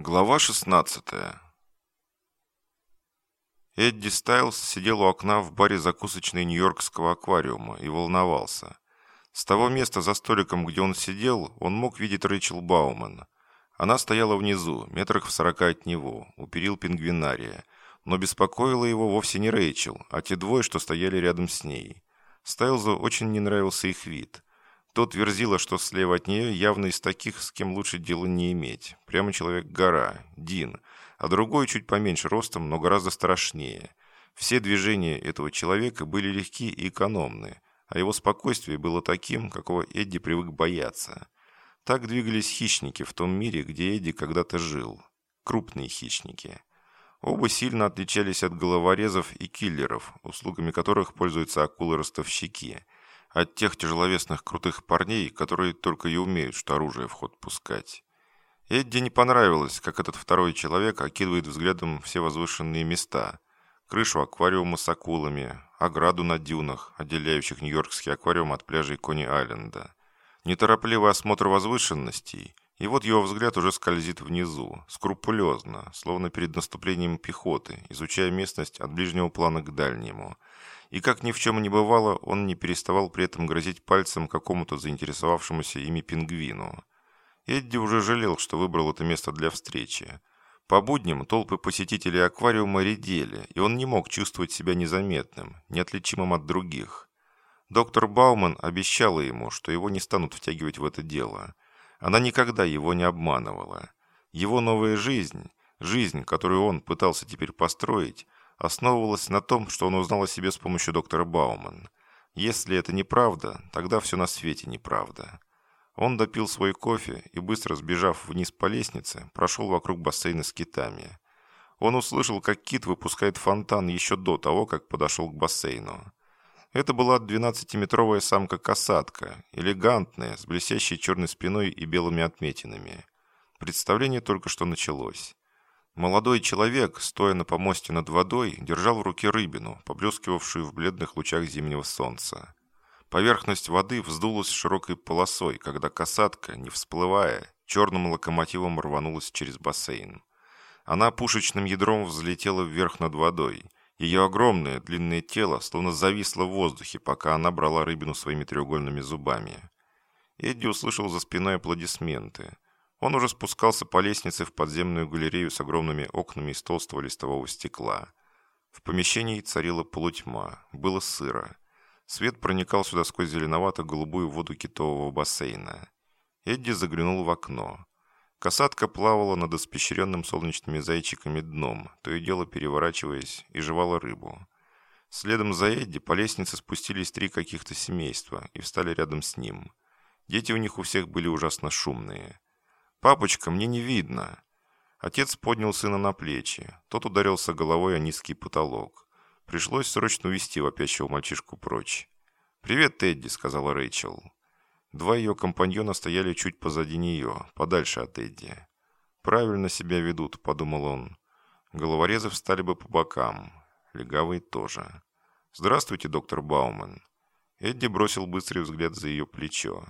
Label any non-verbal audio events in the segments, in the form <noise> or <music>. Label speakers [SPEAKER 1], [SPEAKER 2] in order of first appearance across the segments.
[SPEAKER 1] Глава 16 Эдди Стайлс сидел у окна в баре закусочной Нью-Йоркского аквариума и волновался. С того места за столиком, где он сидел, он мог видеть Рэйчел Бауман. Она стояла внизу, метрах в сорока от него, у перил пингвинария, но беспокоила его вовсе не Рэйчел, а те двое, что стояли рядом с ней. Стайлзу очень не нравился их вид – тот верзила, что слева от нее явно из таких, с кем лучше дела не иметь. Прямо человек-гора, Дин, а другой чуть поменьше ростом, но гораздо страшнее. Все движения этого человека были легки и экономны, а его спокойствие было таким, какого Эдди привык бояться. Так двигались хищники в том мире, где Эдди когда-то жил. Крупные хищники. Оба сильно отличались от головорезов и киллеров, услугами которых пользуются акулы-ростовщики – от тех тяжеловесных крутых парней, которые только и умеют, что оружие в ход пускать. Эдди не понравилось, как этот второй человек окидывает взглядом все возвышенные места. Крышу аквариума с акулами, ограду на дюнах, отделяющих Нью-Йоркский аквариум от пляжей Кони-Айленда. Неторопливый осмотр возвышенностей, и вот его взгляд уже скользит внизу, скрупулезно, словно перед наступлением пехоты, изучая местность от ближнего плана к дальнему – и как ни в чем не бывало, он не переставал при этом грозить пальцем какому-то заинтересовавшемуся ими пингвину. Эдди уже жалел, что выбрал это место для встречи. По будням толпы посетителей аквариума редели, и он не мог чувствовать себя незаметным, неотличимым от других. Доктор Бауман обещала ему, что его не станут втягивать в это дело. Она никогда его не обманывала. Его новая жизнь, жизнь, которую он пытался теперь построить, основывалась на том, что он узнал о себе с помощью доктора Бауман. Если это неправда, тогда все на свете неправда. Он допил свой кофе и, быстро сбежав вниз по лестнице, прошел вокруг бассейна с китами. Он услышал, как кит выпускает фонтан еще до того, как подошел к бассейну. Это была 12-метровая самка-касатка, элегантная, с блестящей черной спиной и белыми отметинами. Представление только что началось. Молодой человек, стоя на помосте над водой, держал в руке рыбину, поблескивавшую в бледных лучах зимнего солнца. Поверхность воды вздулась широкой полосой, когда касатка, не всплывая, черным локомотивом рванулась через бассейн. Она пушечным ядром взлетела вверх над водой. Ее огромное длинное тело словно зависло в воздухе, пока она брала рыбину своими треугольными зубами. Эдди услышал за спиной аплодисменты – он уже спускался по лестнице в подземную галерею с огромными окнами из толстого листового стекла. В помещении царила полутьма, было сыро. Свет проникал сюда сквозь зеленовато-голубую воду китового бассейна. Эдди заглянул в окно. Касатка плавала над испещренным солнечными зайчиками дном, то и дело переворачиваясь, и жевала рыбу. Следом за Эдди по лестнице спустились три каких-то семейства и встали рядом с ним. Дети у них у всех были ужасно шумные. «Папочка, мне не видно». Отец поднял сына на плечи. Тот ударился головой о низкий потолок. Пришлось срочно увести вопящего мальчишку прочь. «Привет, Тедди», — сказала Рэйчел. Два ее компаньона стояли чуть позади нее, подальше от Эдди. «Правильно себя ведут», — подумал он. Головорезы встали бы по бокам. Легавые тоже. «Здравствуйте, доктор Бауман». Эдди бросил быстрый взгляд за ее плечо.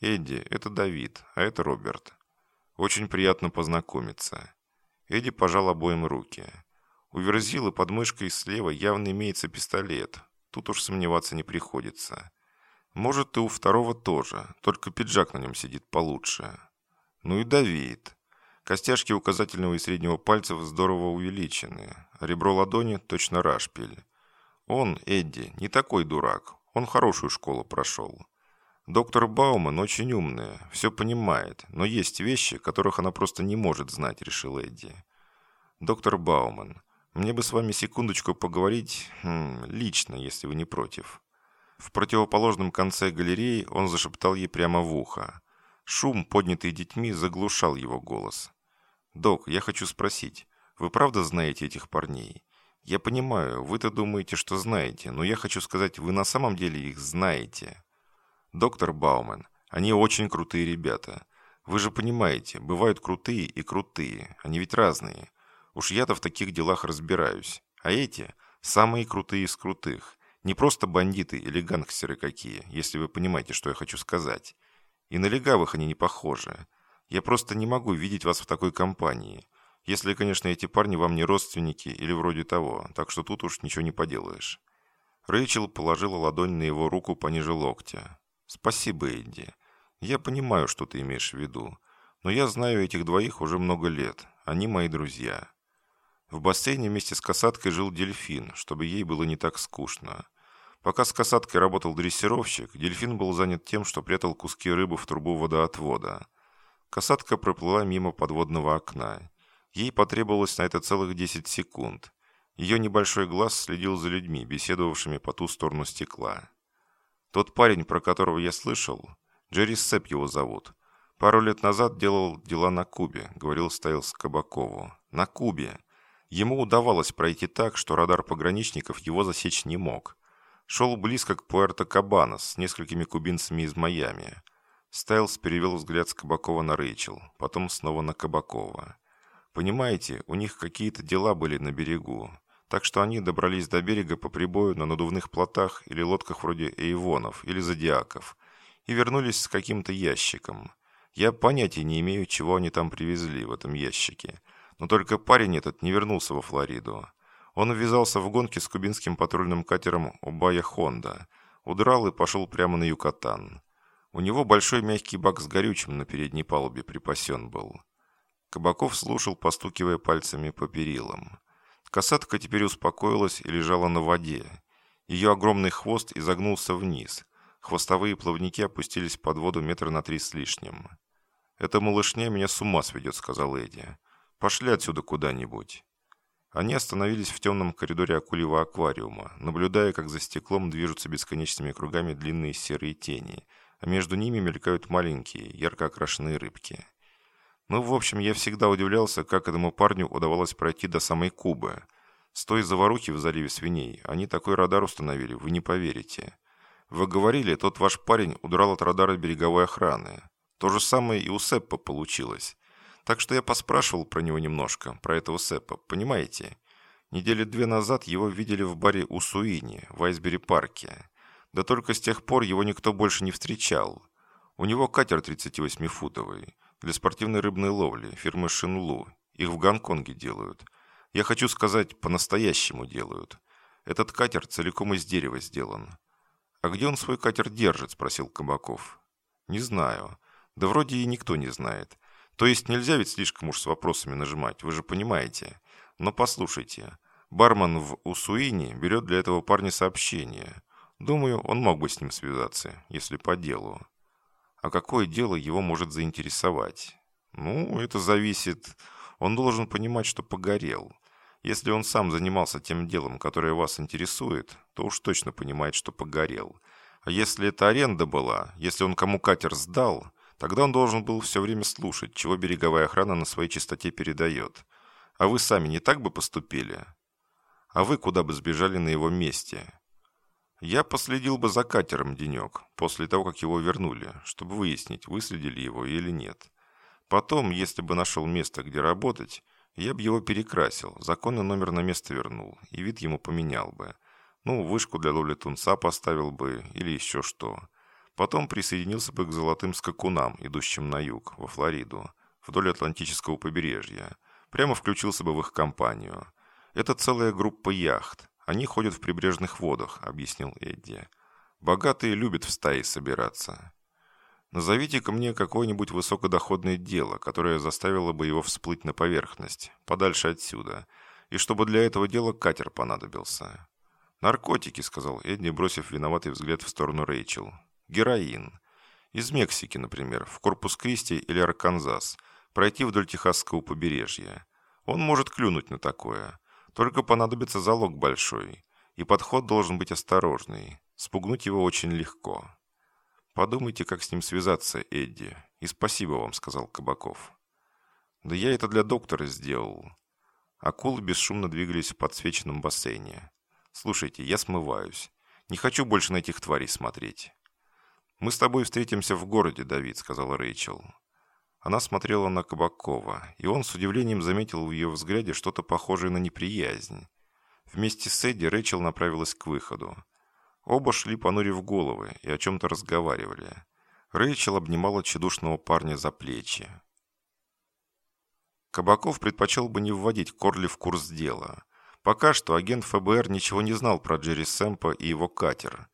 [SPEAKER 1] «Эдди, это Давид, а это Роберт. Очень приятно познакомиться. Эдди пожал обоим руки. У Верзилы под мышкой слева явно имеется пистолет. Тут уж сомневаться не приходится. Может, и у второго тоже, только пиджак на нем сидит получше. Ну и Давид. Костяшки указательного и среднего пальцев здорово увеличены, ребро ладони точно рашпиль. Он, Эдди, не такой дурак, он хорошую школу прошел. Доктор Бауман очень умная, все понимает, но есть вещи, которых она просто не может знать, решил Эдди. Доктор Бауман, мне бы с вами секундочку поговорить, хм, лично, если вы не против. В противоположном конце галереи он зашептал ей прямо в ухо. Шум, поднятый детьми, заглушал его голос. «Док, я хочу спросить, вы правда знаете этих парней? Я понимаю, вы-то думаете, что знаете, но я хочу сказать, вы на самом деле их знаете». «Доктор Баумен, они очень крутые ребята. Вы же понимаете, бывают крутые и крутые. Они ведь разные. Уж я-то в таких делах разбираюсь. А эти – самые крутые из крутых. Не просто бандиты или гангстеры какие, если вы понимаете, что я хочу сказать. И на легавых они не похожи. Я просто не могу видеть вас в такой компании. Если, конечно, эти парни вам не родственники или вроде того, так что тут уж ничего не поделаешь». Рэйчел положила ладонь на его руку пониже локтя. «Спасибо, Эдди. Я понимаю, что ты имеешь в виду. Но я знаю этих двоих уже много лет. Они мои друзья». В бассейне вместе с касаткой жил дельфин, чтобы ей было не так скучно. Пока с касаткой работал дрессировщик, дельфин был занят тем, что прятал куски рыбы в трубу водоотвода. Касатка проплыла мимо подводного окна. Ей потребовалось на это целых 10 секунд. Ее небольшой глаз следил за людьми, беседовавшими по ту сторону стекла. Тот парень, про которого я слышал, Джерри Сэп его зовут. Пару лет назад делал дела на Кубе, говорил Стайлс Кабакову. На Кубе. Ему удавалось пройти так, что радар пограничников его засечь не мог. Шел близко к Пуэрто-Кабанос с несколькими кубинцами из Майами. Стайлс перевел взгляд с Кабакова на Рэйчел, потом снова на Кабакова. Понимаете, у них какие-то дела были на берегу, так что они добрались до берега по прибою на надувных плотах или лодках вроде эйвонов или зодиаков и вернулись с каким-то ящиком. Я понятия не имею, чего они там привезли в этом ящике. Но только парень этот не вернулся во Флориду. Он ввязался в гонки с кубинским патрульным катером Обая Хонда, удрал и пошел прямо на Юкатан. У него большой мягкий бак с горючим на передней палубе припасен был. Кабаков слушал, постукивая пальцами по перилам. Касатка теперь успокоилась и лежала на воде. Ее огромный хвост изогнулся вниз. Хвостовые плавники опустились под воду метра на три с лишним. «Эта малышня меня с ума сведет», — сказал Эдди. Пошли отсюда куда-нибудь». Они остановились в темном коридоре акульего аквариума, наблюдая, как за стеклом движутся бесконечными кругами длинные серые тени, а между ними мелькают маленькие, ярко окрашенные рыбки. Ну, в общем, я всегда удивлялся, как этому парню удавалось пройти до самой Кубы. С той заварухи в заливе свиней они такой радар установили, вы не поверите. Вы говорили, тот ваш парень удрал от радара береговой охраны. То же самое и у Сеппа получилось. Так что я поспрашивал про него немножко, про этого Сэпа, понимаете? Недели две назад его видели в баре у Суини, в Айсбери-парке. Да только с тех пор его никто больше не встречал. У него катер 38-футовый, для спортивной рыбной ловли, фирмы Шинлу. Их в Гонконге делают. Я хочу сказать, по-настоящему делают. Этот катер целиком из дерева сделан. «А где он свой катер держит?» – спросил Кабаков. «Не знаю. Да вроде и никто не знает. То есть нельзя ведь слишком уж с вопросами нажимать, вы же понимаете. Но послушайте, бармен в Усуине берет для этого парня сообщение. Думаю, он мог бы с ним связаться, если по делу. А какое дело его может заинтересовать? Ну, это зависит... Он должен понимать, что погорел. Если он сам занимался тем делом, которое вас интересует, то уж точно понимает, что погорел. А если это аренда была, если он кому катер сдал, Тогда он должен был все время слушать, чего береговая охрана на своей частоте передает. А вы сами не так бы поступили? А вы куда бы сбежали на его месте? Я последил бы за катером денек, после того, как его вернули, чтобы выяснить, выследили его или нет. Потом, если бы нашел место, где работать, я бы его перекрасил, законный номер на место вернул, и вид ему поменял бы. Ну, вышку для ловли тунца поставил бы, или еще что. Потом присоединился бы к золотым скакунам, идущим на юг, во Флориду, вдоль Атлантического побережья. Прямо включился бы в их компанию. Это целая группа яхт. Они ходят в прибрежных водах, объяснил Эдди. Богатые любят в стаи собираться. Назовите-ка мне какое-нибудь высокодоходное дело, которое заставило бы его всплыть на поверхность, подальше отсюда, и чтобы для этого дела катер понадобился. «Наркотики», — сказал Эдди, бросив виноватый взгляд в сторону Рэйчел. Героин. Из Мексики, например, в Корпус-Кристи или Арканзас, пройти вдоль Техасского побережья. Он может клюнуть на такое. Только понадобится залог большой. И подход должен быть осторожный. Спугнуть его очень легко. Подумайте, как с ним связаться, Эдди. И спасибо вам, сказал Кабаков. Да я это для доктора сделал. Акулы бесшумно двигались в подсвеченном бассейне. Слушайте, я смываюсь. Не хочу больше на этих тварей смотреть. «Мы с тобой встретимся в городе, Давид», — сказала Рэйчел. Она смотрела на Кабакова, и он с удивлением заметил в ее взгляде что-то похожее на неприязнь. Вместе с Эдди Рэйчел направилась к выходу. Оба шли понурив головы и о чем-то разговаривали. Рэйчел обнимала тщедушного парня за плечи. Кабаков предпочел бы не вводить Корли в курс дела. Пока что агент ФБР ничего не знал про Джерри Сэмпа и его катер.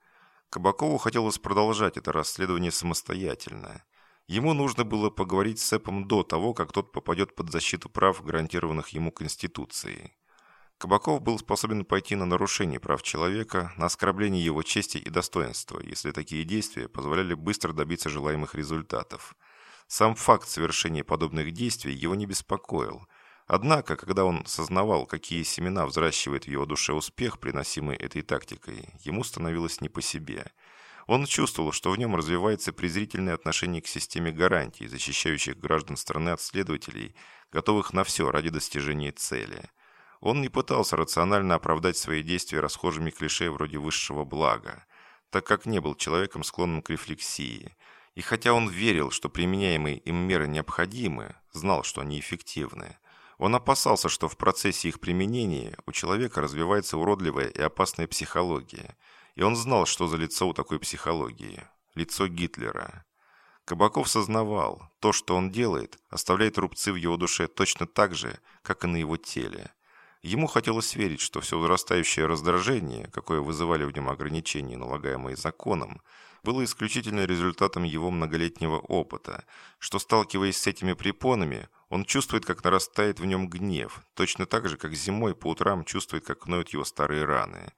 [SPEAKER 1] Кабакову хотелось продолжать это расследование самостоятельно. Ему нужно было поговорить с Сэпом до того, как тот попадет под защиту прав, гарантированных ему Конституцией. Кабаков был способен пойти на нарушение прав человека, на оскорбление его чести и достоинства, если такие действия позволяли быстро добиться желаемых результатов. Сам факт совершения подобных действий его не беспокоил. Однако, когда он сознавал, какие семена взращивает в его душе успех, приносимый этой тактикой, ему становилось не по себе – он чувствовал, что в нем развивается презрительное отношение к системе гарантий, защищающих граждан страны от следователей, готовых на все ради достижения цели. Он не пытался рационально оправдать свои действия расхожими клише вроде высшего блага, так как не был человеком, склонным к рефлексии. И хотя он верил, что применяемые им меры необходимы, знал, что они эффективны, он опасался, что в процессе их применения у человека развивается уродливая и опасная психология – и он знал, что за лицо у такой психологии. Лицо Гитлера. Кабаков сознавал, то, что он делает, оставляет рубцы в его душе точно так же, как и на его теле. Ему хотелось верить, что все возрастающее раздражение, какое вызывали в нем ограничения, налагаемые законом, было исключительно результатом его многолетнего опыта, что, сталкиваясь с этими препонами, он чувствует, как нарастает в нем гнев, точно так же, как зимой по утрам чувствует, как ноют его старые раны.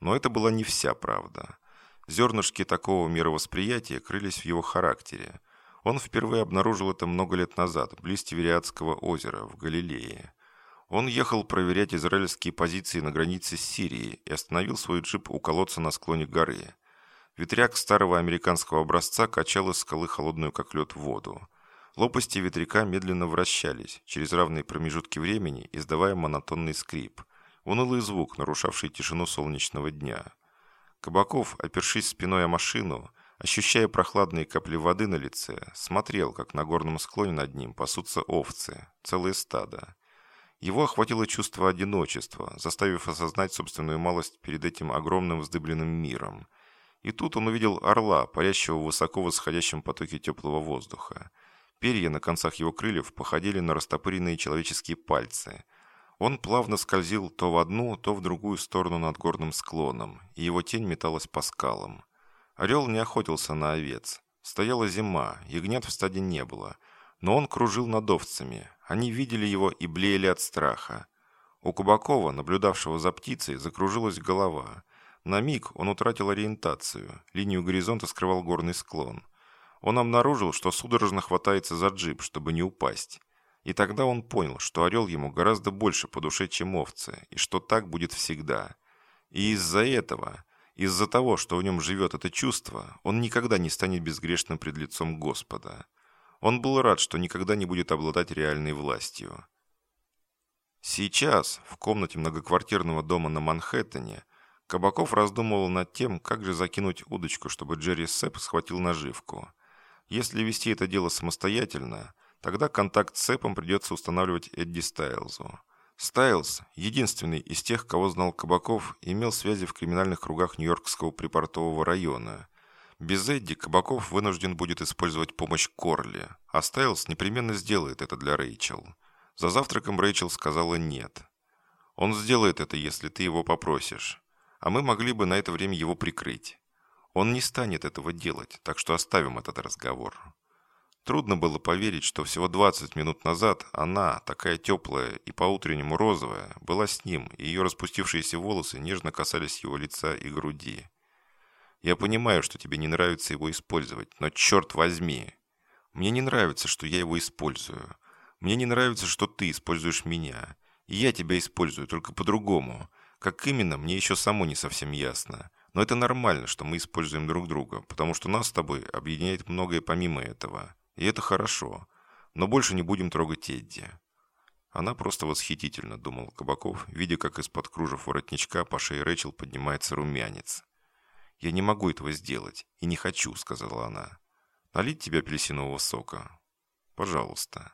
[SPEAKER 1] Но это была не вся правда. Зернышки такого мировосприятия крылись в его характере. Он впервые обнаружил это много лет назад, близ Тивериадского озера, в Галилее. Он ехал проверять израильские позиции на границе с Сирией и остановил свой джип у колодца на склоне горы. Ветряк старого американского образца качал из скалы холодную как лед воду. Лопасти ветряка медленно вращались, через равные промежутки времени издавая монотонный скрип – Унылый звук, нарушавший тишину солнечного дня. Кабаков, опершись спиной о машину, ощущая прохладные капли воды на лице, смотрел, как на горном склоне над ним пасутся овцы, целые стада. Его охватило чувство одиночества, заставив осознать собственную малость перед этим огромным вздыбленным миром. И тут он увидел орла, парящего в высоко восходящем потоке теплого воздуха. Перья на концах его крыльев походили на растопыренные человеческие пальцы – он плавно скользил то в одну, то в другую сторону над горным склоном, и его тень металась по скалам. Орел не охотился на овец. Стояла зима, ягнят в стаде не было. Но он кружил над овцами. Они видели его и блеяли от страха. У Кубакова, наблюдавшего за птицей, закружилась голова. На миг он утратил ориентацию. Линию горизонта скрывал горный склон. Он обнаружил, что судорожно хватается за джип, чтобы не упасть. И тогда он понял, что орел ему гораздо больше по душе, чем овцы, и что так будет всегда. И из-за этого, из-за того, что в нем живет это чувство, он никогда не станет безгрешным пред лицом Господа. Он был рад, что никогда не будет обладать реальной властью. Сейчас, в комнате многоквартирного дома на Манхэттене, Кабаков раздумывал над тем, как же закинуть удочку, чтобы Джерри Сэп схватил наживку. Если вести это дело самостоятельно, Тогда контакт с Сэпом придется устанавливать Эдди Стайлзу. Стайлз, единственный из тех, кого знал Кабаков, имел связи в криминальных кругах Нью-Йоркского припортового района. Без Эдди Кабаков вынужден будет использовать помощь Корли, а Стайлз непременно сделает это для Рэйчел. За завтраком Рэйчел сказала «нет». «Он сделает это, если ты его попросишь. А мы могли бы на это время его прикрыть. Он не станет этого делать, так что оставим этот разговор». Трудно было поверить, что всего 20 минут назад она, такая теплая и по-утреннему розовая, была с ним, и ее распустившиеся волосы нежно касались его лица и груди. «Я понимаю, что тебе не нравится его использовать, но черт возьми! Мне не нравится, что я его использую. Мне не нравится, что ты используешь меня. И я тебя использую, только по-другому. Как именно, мне еще само не совсем ясно. Но это нормально, что мы используем друг друга, потому что нас с тобой объединяет многое помимо этого». И это хорошо. Но больше не будем трогать Эдди. Она просто восхитительно, думал Кабаков, видя, как из-под кружев воротничка по шее Рэчел поднимается румянец. «Я не могу этого сделать и не хочу», — сказала она. «Налить тебе апельсинового сока?» «Пожалуйста».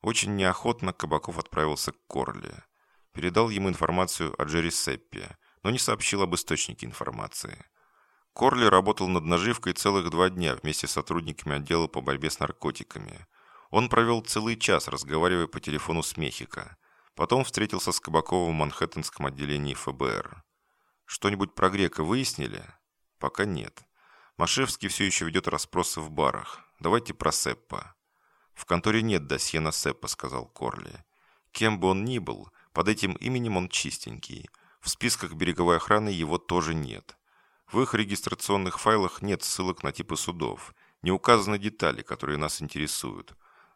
[SPEAKER 1] Очень неохотно Кабаков отправился к Корле. Передал ему информацию о Джерри Сеппе, но не сообщил об источнике информации. Корли работал над наживкой целых два дня вместе с сотрудниками отдела по борьбе с наркотиками. Он провел целый час, разговаривая по телефону с Мехико. Потом встретился с Кабаковым в Манхэттенском отделении ФБР. Что-нибудь про Грека выяснили? Пока нет. Машевский все еще ведет расспросы в барах. Давайте про Сеппа. В конторе нет досье на Сеппа, сказал Корли. Кем бы он ни был, под этим именем он чистенький. В списках береговой охраны его тоже нет. В их регистрационных файлах нет ссылок на типы судов. Не указаны детали, которые нас интересуют.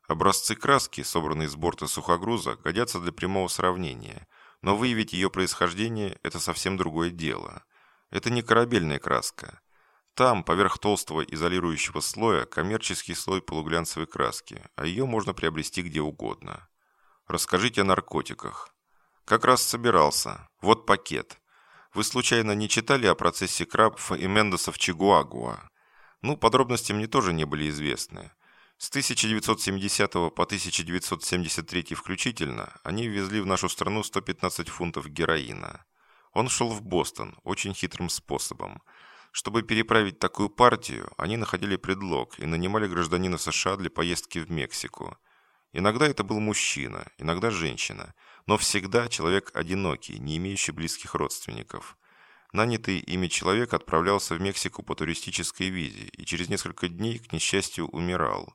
[SPEAKER 1] Образцы краски, собранные с борта сухогруза, годятся для прямого сравнения, но выявить ее происхождение – это совсем другое дело. Это не корабельная краска. Там, поверх толстого изолирующего слоя, коммерческий слой полуглянцевой краски, а ее можно приобрести где угодно. Расскажите о наркотиках. Как раз собирался. Вот пакет. Вы случайно не читали о процессе Крабфа и Мендеса в Чигуагуа? Ну, подробности мне тоже не были известны. С 1970 по 1973 включительно они ввезли в нашу страну 115 фунтов героина. Он шел в Бостон очень хитрым способом. Чтобы переправить такую партию, они находили предлог и нанимали гражданина США для поездки в Мексику. Иногда это был мужчина, иногда женщина, но всегда человек одинокий, не имеющий близких родственников. Нанятый ими человек отправлялся в Мексику по туристической визе и через несколько дней, к несчастью, умирал.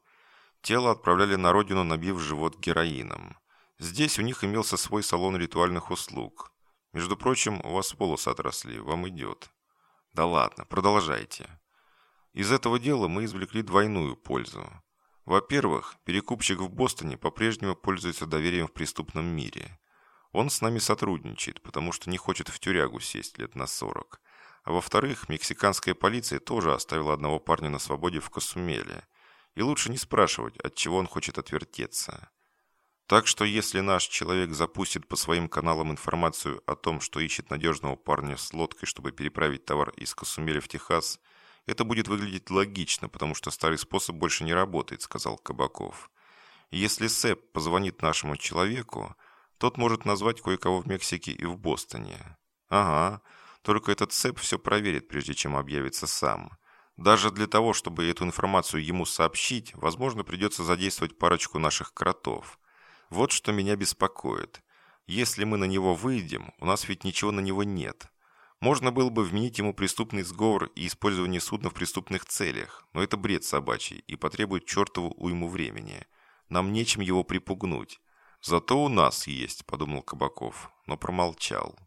[SPEAKER 1] Тело отправляли на родину, набив живот героином. Здесь у них имелся свой салон ритуальных услуг. Между прочим, у вас волосы отросли, вам идет. Да ладно, продолжайте. Из этого дела мы извлекли двойную пользу. Во-первых, перекупщик в Бостоне по-прежнему пользуется доверием в преступном мире. Он с нами сотрудничает, потому что не хочет в тюрягу сесть лет на 40. А во-вторых, мексиканская полиция тоже оставила одного парня на свободе в Косумеле – и лучше не спрашивать, от чего он хочет отвертеться. Так что если наш человек запустит по своим каналам информацию о том, что ищет надежного парня с лодкой, чтобы переправить товар из Касумеля в Техас, это будет выглядеть логично, потому что старый способ больше не работает, сказал Кабаков. если Сэп позвонит нашему человеку, тот может назвать кое-кого в Мексике и в Бостоне. Ага, только этот Сэп все проверит, прежде чем объявится сам. Даже для того, чтобы эту информацию ему сообщить, возможно, придется задействовать парочку наших кротов. Вот что меня беспокоит. Если мы на него выйдем, у нас ведь ничего на него нет. Можно было бы вменить ему преступный сговор и использование судна в преступных целях, но это бред собачий и потребует чертову уйму времени. Нам нечем его припугнуть. Зато у нас есть, подумал Кабаков, но промолчал.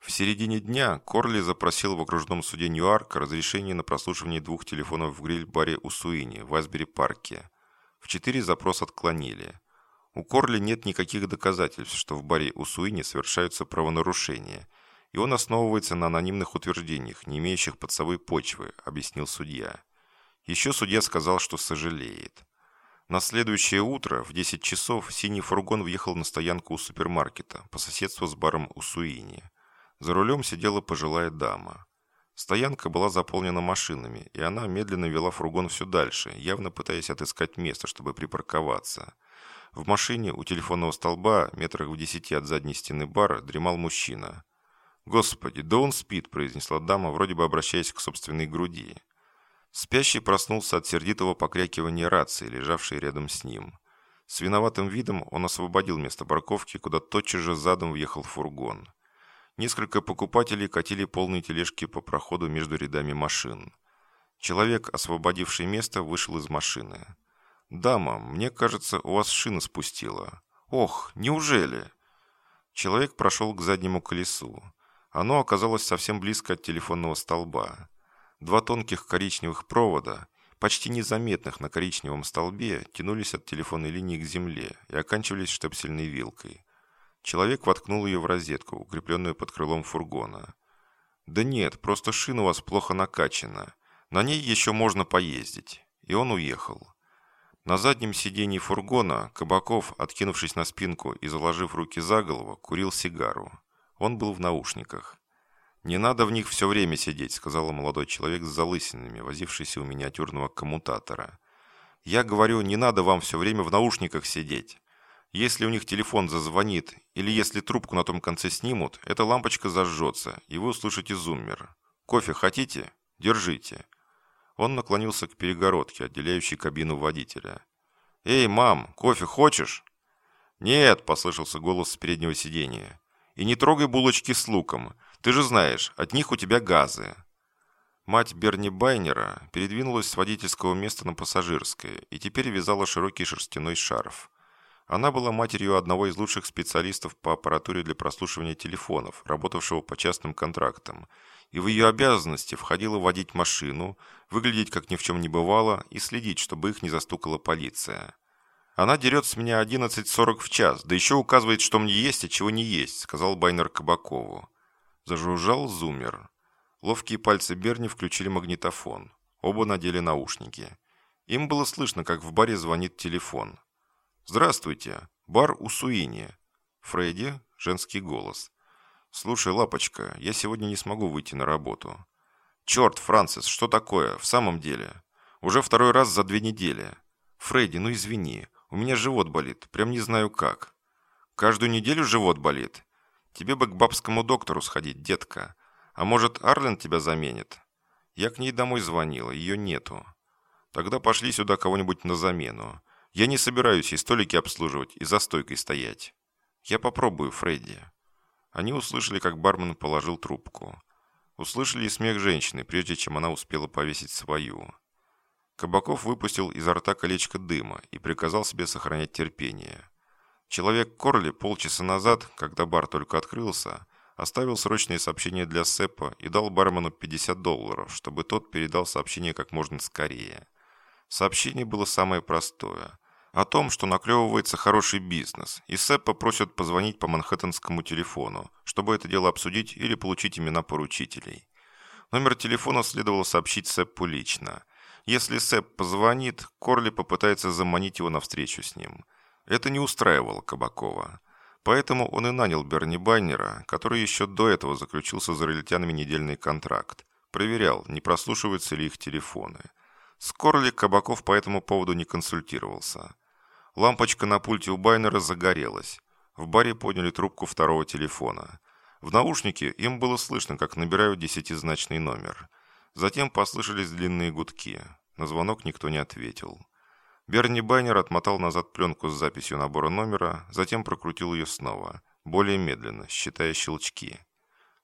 [SPEAKER 1] В середине дня Корли запросил в окружном суде Ньюарка разрешение на прослушивание двух телефонов в гриль-баре у Суини в Асбери-парке. В четыре запрос отклонили. У Корли нет никаких доказательств, что в баре у Суини совершаются правонарушения, и он основывается на анонимных утверждениях, не имеющих под собой почвы, объяснил судья. Еще судья сказал, что сожалеет. На следующее утро в 10 часов синий фургон въехал на стоянку у супермаркета по соседству с баром у Суини. За рулем сидела пожилая дама. Стоянка была заполнена машинами, и она медленно вела фургон все дальше, явно пытаясь отыскать место, чтобы припарковаться. В машине у телефонного столба, метрах в десяти от задней стены бара, дремал мужчина. «Господи, да он спит», – произнесла дама, вроде бы обращаясь к собственной груди. Спящий проснулся от сердитого покрякивания рации, лежавшей рядом с ним. С виноватым видом он освободил место парковки, куда тотчас же задом въехал фургон. Несколько покупателей катили полные тележки по проходу между рядами машин. Человек, освободивший место, вышел из машины. «Дама, мне кажется, у вас шина спустила». «Ох, неужели?» Человек прошел к заднему колесу. Оно оказалось совсем близко от телефонного столба. Два тонких коричневых провода, почти незаметных на коричневом столбе, тянулись от телефонной линии к земле и оканчивались штепсельной вилкой. Человек воткнул ее в розетку, укрепленную под крылом фургона. «Да нет, просто шина у вас плохо накачана. На ней еще можно поездить». И он уехал. На заднем сиденье фургона Кабаков, откинувшись на спинку и заложив руки за голову, курил сигару. Он был в наушниках. «Не надо в них все время сидеть», — сказал молодой человек с залысинами, возившийся у миниатюрного коммутатора. «Я говорю, не надо вам все время в наушниках сидеть. Если у них телефон зазвонит, или если трубку на том конце снимут, эта лампочка зажжется, и вы услышите зуммер. Кофе хотите? Держите. Он наклонился к перегородке, отделяющей кабину водителя. «Эй, мам, кофе хочешь?» «Нет», — послышался голос с переднего сиденья. «И не трогай булочки с луком. Ты же знаешь, от них у тебя газы». Мать Берни Байнера передвинулась с водительского места на пассажирское и теперь вязала широкий шерстяной шарф. Она была матерью одного из лучших специалистов по аппаратуре для прослушивания телефонов, работавшего по частным контрактам, и в ее обязанности входило водить машину, выглядеть как ни в чем не бывало и следить, чтобы их не застукала полиция. «Она дерет с меня 11.40 в час, да еще указывает, что мне есть, а чего не есть», сказал Байнер Кабакову. Зажужжал зумер. Ловкие пальцы Берни включили магнитофон. Оба надели наушники. Им было слышно, как в баре звонит телефон. «Здравствуйте. Бар у Суини». «Фредди?» – женский голос. «Слушай, лапочка, я сегодня не смогу выйти на работу». «Черт, Франсис, что такое? В самом деле?» «Уже второй раз за две недели». «Фредди, ну извини, у меня живот болит, прям не знаю как». «Каждую неделю живот болит?» «Тебе бы к бабскому доктору сходить, детка. А может, Арлен тебя заменит?» «Я к ней домой звонила, ее нету». «Тогда пошли сюда кого-нибудь на замену. Я не собираюсь и столики обслуживать, и за стойкой стоять». «Я попробую, Фредди». Они услышали, как бармен положил трубку. Услышали и смех женщины, прежде чем она успела повесить свою. Кабаков выпустил изо рта колечко дыма и приказал себе сохранять терпение. Человек Корли полчаса назад, когда бар только открылся, оставил срочное сообщение для Сеппа и дал бармену 50 долларов, чтобы тот передал сообщение как можно скорее. Сообщение было самое простое о том, что наклевывается хороший бизнес, и Сеппа просят позвонить по манхэттенскому телефону, чтобы это дело обсудить или получить имена поручителей. Номер телефона следовало сообщить Сеппу лично. Если Сепп позвонит, Корли попытается заманить его на встречу с ним. Это не устраивало Кабакова. Поэтому он и нанял Берни Байнера, который еще до этого заключил с израильтянами недельный контракт. Проверял, не прослушиваются ли их телефоны. С Корли Кабаков по этому поводу не консультировался. Лампочка на пульте у Байнера загорелась. В баре подняли трубку второго телефона. В наушнике им было слышно, как набирают десятизначный номер. Затем послышались длинные гудки. На звонок никто не ответил. Берни Байнер отмотал назад пленку с записью набора номера, затем прокрутил ее снова, более медленно, считая щелчки.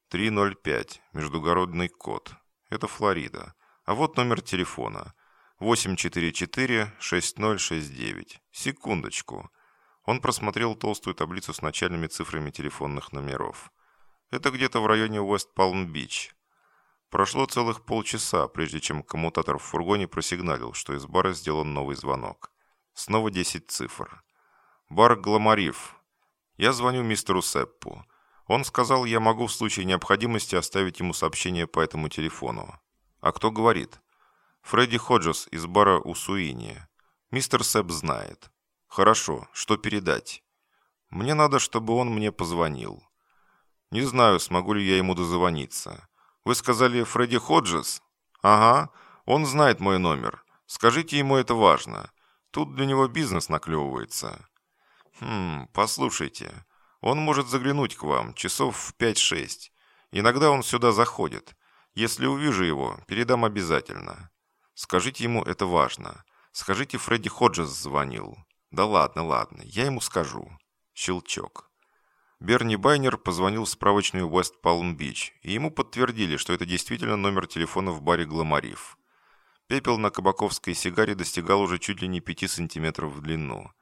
[SPEAKER 1] 305, междугородный код. Это Флорида. А вот номер телефона. 844-6069. Секундочку. Он просмотрел толстую таблицу с начальными цифрами телефонных номеров. Это где-то в районе Уэст-Палм-Бич. Прошло целых полчаса, прежде чем коммутатор в фургоне просигналил, что из бара сделан новый звонок. Снова 10 цифр. Бар Гламариф. Я звоню мистеру Сеппу. Он сказал, я могу в случае необходимости оставить ему сообщение по этому телефону. А кто говорит? Фредди Ходжес из бара у Суини. Мистер Сэп знает. Хорошо, что передать? Мне надо, чтобы он мне позвонил. Не знаю, смогу ли я ему дозвониться. Вы сказали Фредди Ходжес? Ага, он знает мой номер. Скажите ему это важно. Тут для него бизнес наклевывается. Хм, послушайте. Он может заглянуть к вам часов в 5-6. Иногда он сюда заходит. Если увижу его, передам обязательно. Скажите ему, это важно. Скажите, Фредди Ходжес звонил. Да ладно, ладно, я ему скажу. Щелчок. Берни Байнер позвонил в справочную Уэст Палм-Бич, и ему подтвердили, что это действительно номер телефона в баре «Гламариф». Пепел на кабаковской сигаре достигал уже чуть ли не 5 сантиметров в длину.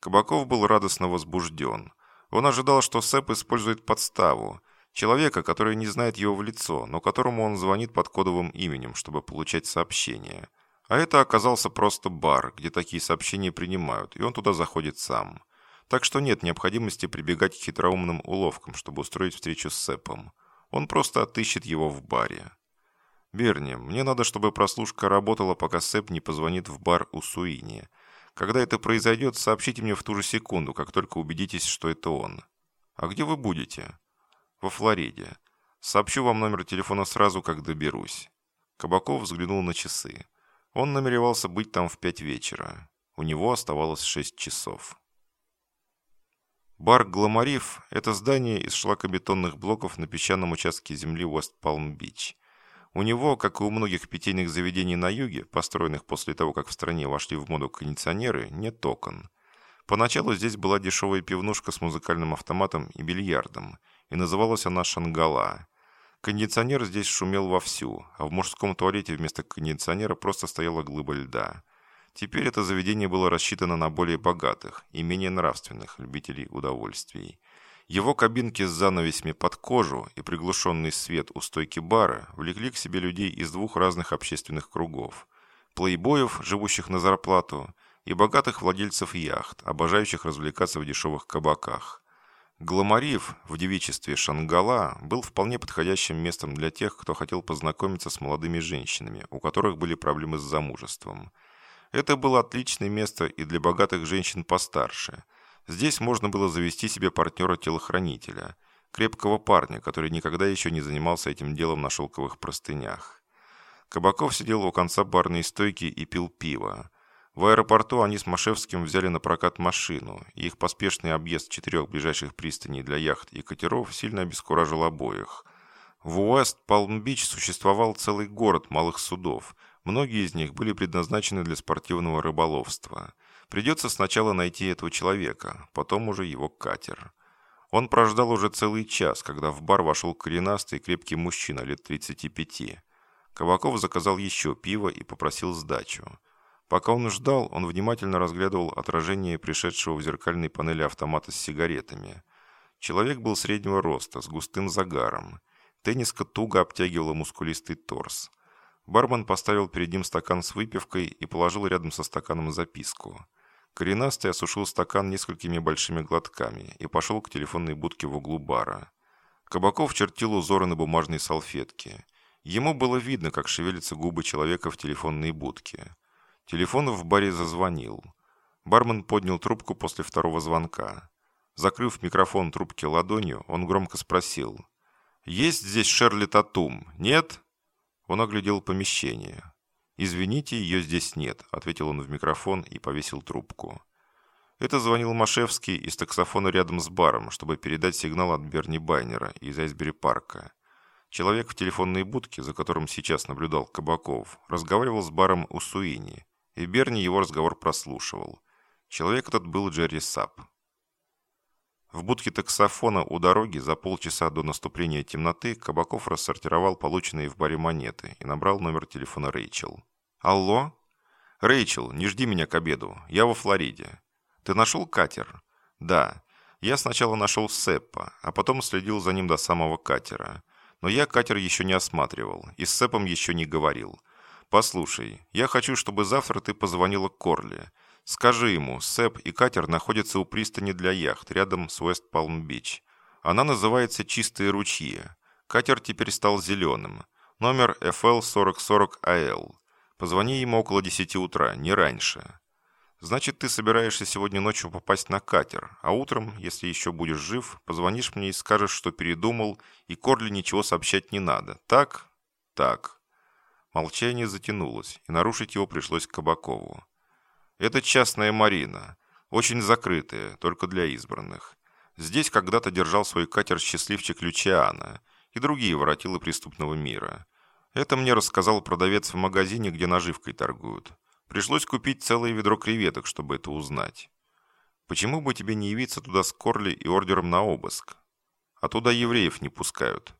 [SPEAKER 1] Кабаков был радостно возбужден. Он ожидал, что Сэп использует подставу, Человека, который не знает его в лицо, но которому он звонит под кодовым именем, чтобы получать сообщения. А это оказался просто бар, где такие сообщения принимают, и он туда заходит сам. Так что нет необходимости прибегать к хитроумным уловкам, чтобы устроить встречу с Сэпом. Он просто отыщет его в баре. «Берни, мне надо, чтобы прослушка работала, пока Сэп не позвонит в бар у Суини. Когда это произойдет, сообщите мне в ту же секунду, как только убедитесь, что это он. А где вы будете?» Во Флориде. Сообщу вам номер телефона сразу, как доберусь». Кабаков взглянул на часы. Он намеревался быть там в пять вечера. У него оставалось шесть часов. Бар «Гламариф» – это здание из шлакобетонных блоков на песчаном участке земли Уэст-Палм-Бич. У него, как и у многих питейных заведений на юге, построенных после того, как в стране вошли в моду кондиционеры, нет окон. Поначалу здесь была дешевая пивнушка с музыкальным автоматом и бильярдом, и называлась она «Шангала». Кондиционер здесь шумел вовсю, а в мужском туалете вместо кондиционера просто стояла глыба льда. Теперь это заведение было рассчитано на более богатых и менее нравственных любителей удовольствий. Его кабинки с занавесями под кожу и приглушенный свет у стойки бара влекли к себе людей из двух разных общественных кругов. Плейбоев, живущих на зарплату, и богатых владельцев яхт, обожающих развлекаться в дешевых кабаках. Гламарив в девичестве Шангала был вполне подходящим местом для тех, кто хотел познакомиться с молодыми женщинами, у которых были проблемы с замужеством. Это было отличное место и для богатых женщин постарше – Здесь можно было завести себе партнера-телохранителя, крепкого парня, который никогда еще не занимался этим делом на шелковых простынях. Кабаков сидел у конца барной стойки и пил пиво. В аэропорту они с Машевским взяли на прокат машину, и их поспешный объезд четырех ближайших пристаней для яхт и катеров сильно обескуражил обоих. В Уэст-Палм-Бич существовал целый город малых судов. Многие из них были предназначены для спортивного рыболовства – Придется сначала найти этого человека, потом уже его катер. Он прождал уже целый час, когда в бар вошел коренастый крепкий мужчина лет 35. Кабаков заказал еще пиво и попросил сдачу. Пока он ждал, он внимательно разглядывал отражение пришедшего в зеркальной панели автомата с сигаретами. Человек был среднего роста, с густым загаром. Тенниска туго обтягивала мускулистый торс. Бармен поставил перед ним стакан с выпивкой и положил рядом со стаканом записку. Коренастый осушил стакан несколькими большими глотками и пошел к телефонной будке в углу бара. Кабаков чертил узоры на бумажной салфетке. Ему было видно, как шевелятся губы человека в телефонной будке. Телефон в баре зазвонил. Бармен поднял трубку после второго звонка. Закрыв микрофон трубки ладонью, он громко спросил. «Есть здесь Шерли Татум? Нет?» Он оглядел помещение. «Извините, ее здесь нет», — ответил он в микрофон и повесил трубку. Это звонил Машевский из таксофона рядом с баром, чтобы передать сигнал от Берни Байнера из Айсбери парка. Человек в телефонной будке, за которым сейчас наблюдал Кабаков, разговаривал с баром у Суини, и Берни его разговор прослушивал. Человек этот был Джерри Сап. В будке таксофона у дороги за полчаса до наступления темноты Кабаков рассортировал полученные в баре монеты и набрал номер телефона Рэйчел. «Алло? Рэйчел, не жди меня к обеду. Я во Флориде. Ты нашел катер?» «Да. Я сначала нашел Сеппа, а потом следил за ним до самого катера. Но я катер еще не осматривал и с Сеппом еще не говорил. Послушай, я хочу, чтобы завтра ты позвонила Корли. Скажи ему, Сэп и катер находятся у пристани для яхт, рядом с Уэст-Палм-Бич. Она называется «Чистые ручьи». Катер теперь стал зеленым. Номер FL4040AL. Позвони ему около 10 утра, не раньше. Значит, ты собираешься сегодня ночью попасть на катер, а утром, если еще будешь жив, позвонишь мне и скажешь, что передумал, и Корли ничего сообщать не надо. Так? Так. Молчание затянулось, и нарушить его пришлось Кабакову. Это частная марина, очень закрытая, только для избранных. Здесь когда-то держал свой катер счастливчик Лючиана и другие воротилы преступного мира. Это мне рассказал продавец в магазине, где наживкой торгуют. Пришлось купить целое ведро креветок, чтобы это узнать. Почему бы тебе не явиться туда с Корли и ордером на обыск? А туда евреев не пускают.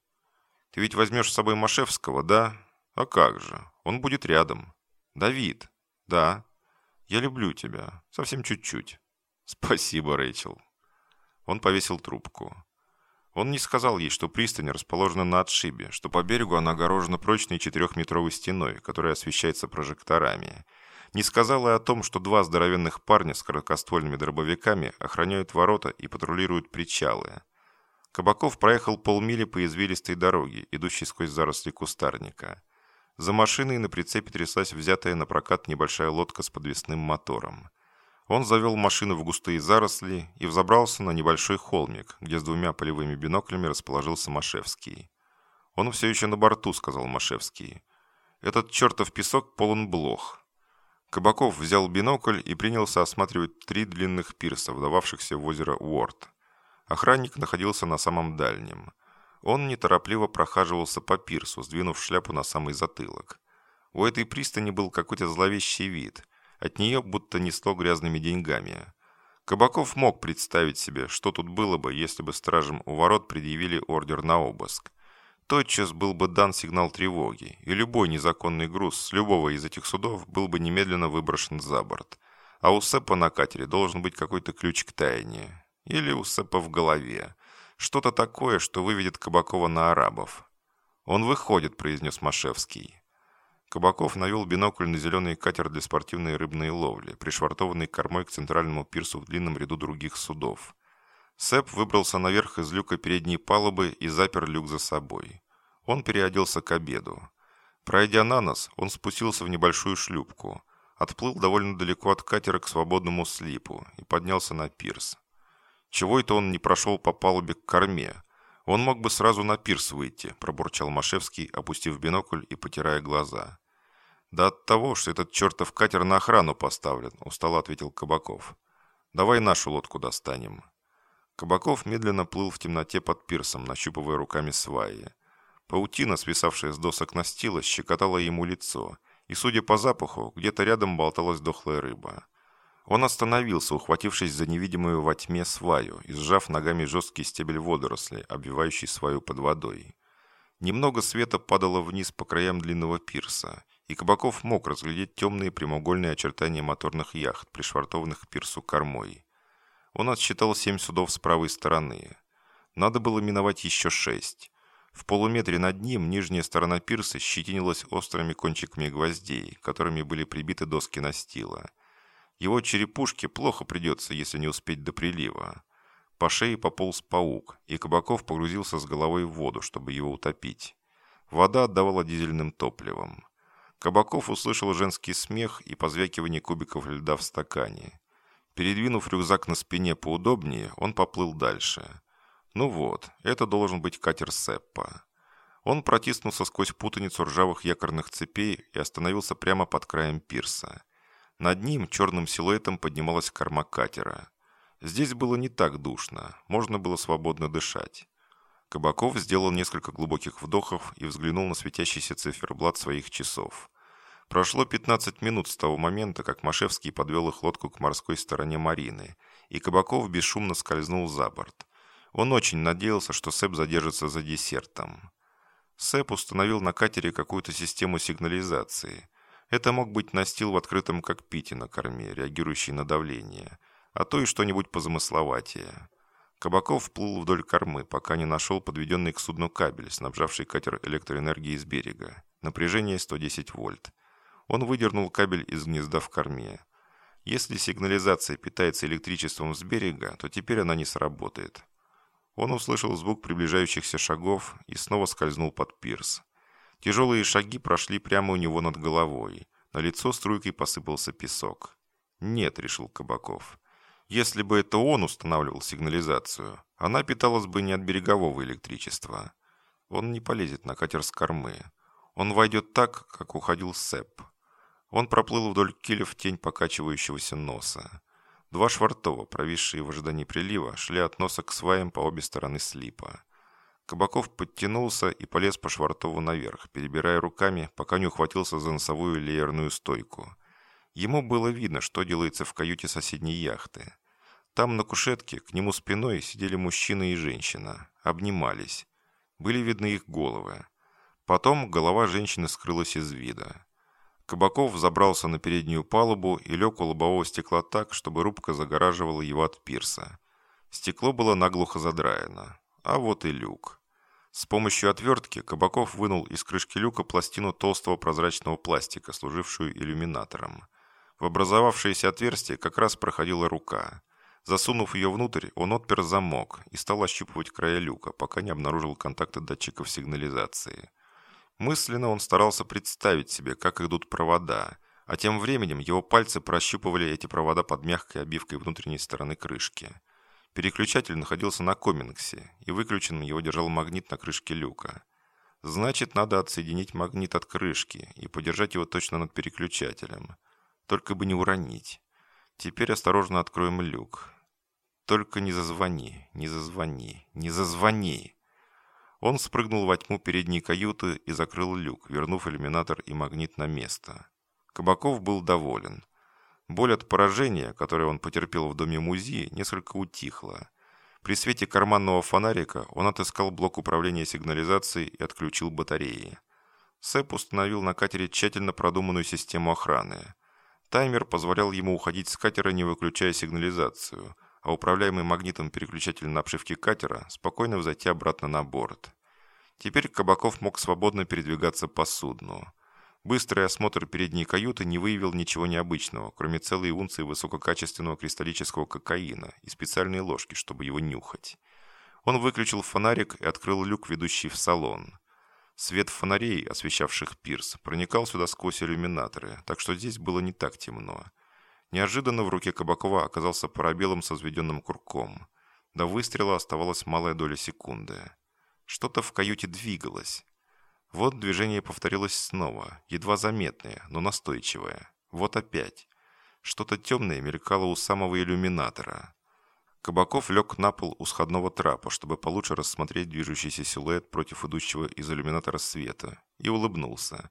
[SPEAKER 1] Ты ведь возьмешь с собой Машевского, да? А как же? Он будет рядом. Давид. Да. Я люблю тебя. Совсем чуть-чуть. <laughs> Спасибо, Рэйчел. Он повесил трубку. Он не сказал ей, что пристань расположена на отшибе, что по берегу она огорожена прочной четырехметровой стеной, которая освещается прожекторами. Не сказал и о том, что два здоровенных парня с короткоствольными дробовиками охраняют ворота и патрулируют причалы. Кабаков проехал полмили по извилистой дороге, идущей сквозь заросли кустарника. За машиной на прицепе тряслась взятая на прокат небольшая лодка с подвесным мотором. Он завел машину в густые заросли и взобрался на небольшой холмик, где с двумя полевыми биноклями расположился Машевский. «Он все еще на борту», — сказал Машевский. «Этот чертов песок полон блох». Кабаков взял бинокль и принялся осматривать три длинных пирса, вдававшихся в озеро Уорд. Охранник находился на самом дальнем — Он неторопливо прохаживался по пирсу, сдвинув шляпу на самый затылок. У этой пристани был какой-то зловещий вид. От нее будто несло грязными деньгами. Кабаков мог представить себе, что тут было бы, если бы стражам у ворот предъявили ордер на обыск. Тотчас был бы дан сигнал тревоги, и любой незаконный груз с любого из этих судов был бы немедленно выброшен за борт. А у Сэпа на катере должен быть какой-то ключ к тайне. Или у Сэпа в голове. Что-то такое, что выведет Кабакова на арабов. «Он выходит», — произнес Машевский. Кабаков навел бинокль на зеленый катер для спортивной рыбной ловли, пришвартованный кормой к центральному пирсу в длинном ряду других судов. Сэп выбрался наверх из люка передней палубы и запер люк за собой. Он переоделся к обеду. Пройдя на нос, он спустился в небольшую шлюпку, отплыл довольно далеко от катера к свободному слипу и поднялся на пирс. Чего это он не прошел по палубе к корме? Он мог бы сразу на пирс выйти, пробурчал Машевский, опустив бинокль и потирая глаза. Да от того, что этот чертов катер на охрану поставлен, устало ответил Кабаков. Давай нашу лодку достанем. Кабаков медленно плыл в темноте под пирсом, нащупывая руками сваи. Паутина, свисавшая с досок настила, щекотала ему лицо, и, судя по запаху, где-то рядом болталась дохлая рыба. Он остановился, ухватившись за невидимую во тьме сваю и сжав ногами жесткий стебель водорослей, обвивающий сваю под водой. Немного света падало вниз по краям длинного пирса, и Кабаков мог разглядеть темные прямоугольные очертания моторных яхт, пришвартованных к пирсу кормой. Он отсчитал семь судов с правой стороны. Надо было миновать еще шесть. В полуметре над ним нижняя сторона пирса щетинилась острыми кончиками гвоздей, которыми были прибиты доски настила. Его черепушке плохо придется, если не успеть до прилива. По шее пополз паук, и Кабаков погрузился с головой в воду, чтобы его утопить. Вода отдавала дизельным топливом. Кабаков услышал женский смех и позвякивание кубиков льда в стакане. Передвинув рюкзак на спине поудобнее, он поплыл дальше. Ну вот, это должен быть катер Сеппа. Он протиснулся сквозь путаницу ржавых якорных цепей и остановился прямо под краем пирса. Над ним черным силуэтом поднималась корма катера. Здесь было не так душно, можно было свободно дышать. Кабаков сделал несколько глубоких вдохов и взглянул на светящийся циферблат своих часов. Прошло 15 минут с того момента, как Машевский подвел их лодку к морской стороне Марины, и Кабаков бесшумно скользнул за борт. Он очень надеялся, что Сэп задержится за десертом. Сэп установил на катере какую-то систему сигнализации. Это мог быть настил в открытом кокпите на корме, реагирующий на давление, а то и что-нибудь позамысловатее. Кабаков плыл вдоль кормы, пока не нашел подведенный к судну кабель, снабжавший катер электроэнергией с берега. Напряжение 110 вольт. Он выдернул кабель из гнезда в корме. Если сигнализация питается электричеством с берега, то теперь она не сработает. Он услышал звук приближающихся шагов и снова скользнул под пирс. Тяжелые шаги прошли прямо у него над головой. На лицо струйкой посыпался песок. «Нет», — решил Кабаков. «Если бы это он устанавливал сигнализацию, она питалась бы не от берегового электричества. Он не полезет на катер с кормы. Он войдет так, как уходил Сэп. Он проплыл вдоль киля в тень покачивающегося носа. Два швартова, провисшие в ожидании прилива, шли от носа к сваям по обе стороны слипа. Кабаков подтянулся и полез по швартову наверх, перебирая руками, пока не ухватился за носовую леерную стойку. Ему было видно, что делается в каюте соседней яхты. Там на кушетке к нему спиной сидели мужчина и женщина, обнимались. Были видны их головы. Потом голова женщины скрылась из вида. Кабаков забрался на переднюю палубу и лег у лобового стекла так, чтобы рубка загораживала его от пирса. Стекло было наглухо задраено. А вот и люк. С помощью отвертки Кабаков вынул из крышки люка пластину толстого прозрачного пластика, служившую иллюминатором. В образовавшееся отверстие как раз проходила рука. Засунув ее внутрь, он отпер замок и стал ощупывать края люка, пока не обнаружил контакты датчиков сигнализации. Мысленно он старался представить себе, как идут провода, а тем временем его пальцы прощупывали эти провода под мягкой обивкой внутренней стороны крышки. Переключатель находился на комингсе, и выключенным его держал магнит на крышке люка. Значит, надо отсоединить магнит от крышки и подержать его точно над переключателем. Только бы не уронить. Теперь осторожно откроем люк. Только не зазвони, не зазвони, не зазвони. Он спрыгнул во тьму передней каюты и закрыл люк, вернув иллюминатор и магнит на место. Кабаков был доволен. Боль от поражения, которое он потерпел в доме Музи, несколько утихла. При свете карманного фонарика он отыскал блок управления сигнализацией и отключил батареи. Сэп установил на катере тщательно продуманную систему охраны. Таймер позволял ему уходить с катера, не выключая сигнализацию, а управляемый магнитом переключатель на обшивке катера спокойно взойти обратно на борт. Теперь Кабаков мог свободно передвигаться по судну. Быстрый осмотр передней каюты не выявил ничего необычного, кроме целой унции высококачественного кристаллического кокаина и специальной ложки, чтобы его нюхать. Он выключил фонарик и открыл люк, ведущий в салон. Свет фонарей, освещавших пирс, проникал сюда сквозь иллюминаторы, так что здесь было не так темно. Неожиданно в руке Кабакова оказался парабеллум со взведенным курком. До выстрела оставалась малая доля секунды. Что-то в каюте двигалось. Вот движение повторилось снова, едва заметное, но настойчивое. Вот опять. Что-то темное мелькало у самого иллюминатора. Кабаков лег на пол у сходного трапа, чтобы получше рассмотреть движущийся силуэт против идущего из иллюминатора света, и улыбнулся.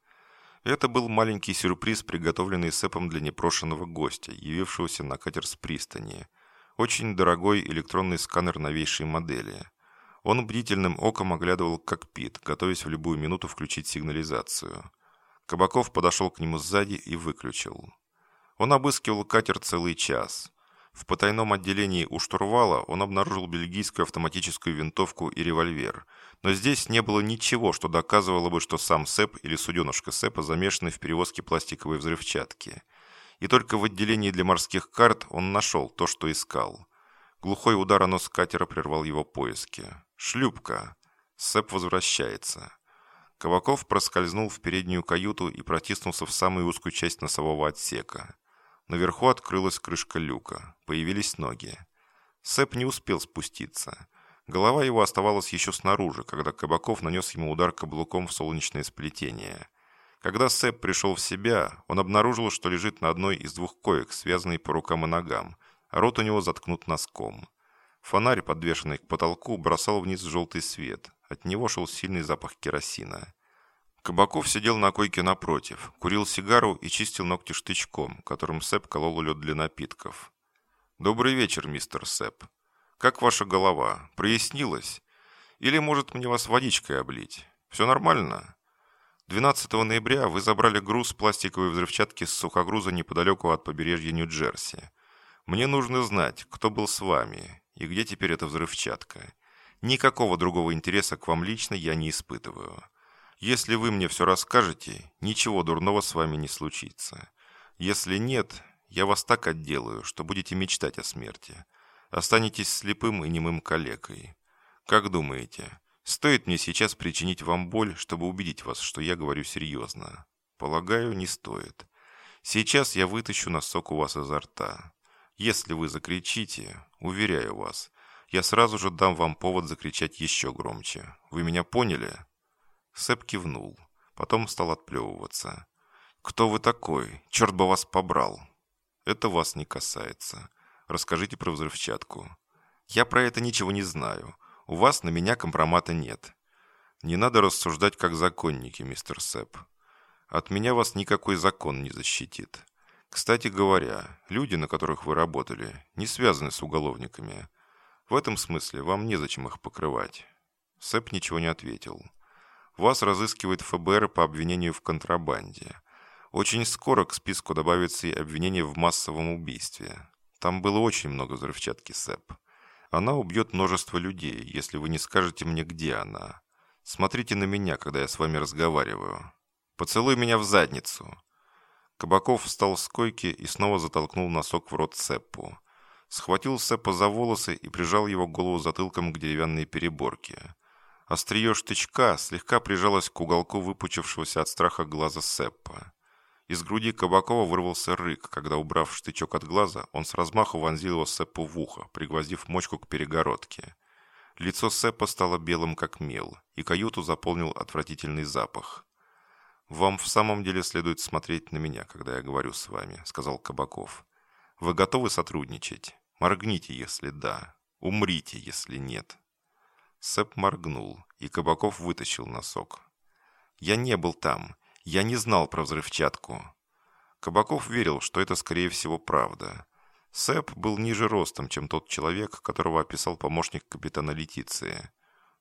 [SPEAKER 1] Это был маленький сюрприз, приготовленный Сэпом для непрошенного гостя, явившегося на катер с пристани. Очень дорогой электронный сканер новейшей модели – он бдительным оком оглядывал кокпит, готовясь в любую минуту включить сигнализацию. Кабаков подошел к нему сзади и выключил. Он обыскивал катер целый час. В потайном отделении у штурвала он обнаружил бельгийскую автоматическую винтовку и револьвер, но здесь не было ничего, что доказывало бы, что сам Сэп или суденушка Сэпа замешаны в перевозке пластиковой взрывчатки. И только в отделении для морских карт он нашел то, что искал. Глухой удар о нос катера прервал его поиски. «Шлюпка!» Сэп возвращается. Кабаков проскользнул в переднюю каюту и протиснулся в самую узкую часть носового отсека. Наверху открылась крышка люка. Появились ноги. Сэп не успел спуститься. Голова его оставалась еще снаружи, когда Кабаков нанес ему удар каблуком в солнечное сплетение. Когда Сэп пришел в себя, он обнаружил, что лежит на одной из двух коек, связанной по рукам и ногам, а рот у него заткнут носком. Фонарь, подвешенный к потолку, бросал вниз желтый свет. От него шел сильный запах керосина. Кабаков сидел на койке напротив, курил сигару и чистил ногти штычком, которым Сэп колол лед для напитков. «Добрый вечер, мистер Сэп. Как ваша голова? Прояснилась? Или, может, мне вас водичкой облить? Все нормально?» 12 ноября вы забрали груз пластиковой взрывчатки с сухогруза неподалеку от побережья Нью-Джерси. Мне нужно знать, кто был с вами и где теперь эта взрывчатка. Никакого другого интереса к вам лично я не испытываю. Если вы мне все расскажете, ничего дурного с вами не случится. Если нет, я вас так отделаю, что будете мечтать о смерти. Останетесь слепым и немым калекой. Как думаете, стоит мне сейчас причинить вам боль, чтобы убедить вас, что я говорю серьезно? Полагаю, не стоит. Сейчас я вытащу носок у вас изо рта. Если вы закричите, уверяю вас, я сразу же дам вам повод закричать еще громче. Вы меня поняли?» Сэп кивнул. Потом стал отплевываться. «Кто вы такой? Черт бы вас побрал!» «Это вас не касается. Расскажите про взрывчатку». «Я про это ничего не знаю. У вас на меня компромата нет». «Не надо рассуждать как законники, мистер Сэп. От меня вас никакой закон не защитит. Кстати говоря, люди, на которых вы работали, не связаны с уголовниками. В этом смысле вам незачем их покрывать. Сэп ничего не ответил. Вас разыскивает ФБР по обвинению в контрабанде. Очень скоро к списку добавится и обвинение в массовом убийстве. Там было очень много взрывчатки, Сэп. Она убьет множество людей, если вы не скажете мне, где она. Смотрите на меня, когда я с вами разговариваю. Поцелуй меня в задницу. Кабаков встал с койки и снова затолкнул носок в рот Сеппу. Схватил Сеппа за волосы и прижал его голову затылком к деревянной переборке. Острие штычка слегка прижалось к уголку выпучившегося от страха глаза Сеппа. Из груди Кабакова вырвался рык, когда, убрав штычок от глаза, он с размаху вонзил его Сеппу в ухо, пригвоздив мочку к перегородке. Лицо Сеппа стало белым, как мел, и каюту заполнил отвратительный запах. «Вам в самом деле следует смотреть на меня, когда я говорю с вами», — сказал Кабаков. «Вы готовы сотрудничать? Моргните, если да. Умрите, если нет». Сэп моргнул, и Кабаков вытащил носок. «Я не был там. Я не знал про взрывчатку». Кабаков верил, что это, скорее всего, правда. Сэп был ниже ростом, чем тот человек, которого описал помощник капитана Летиции.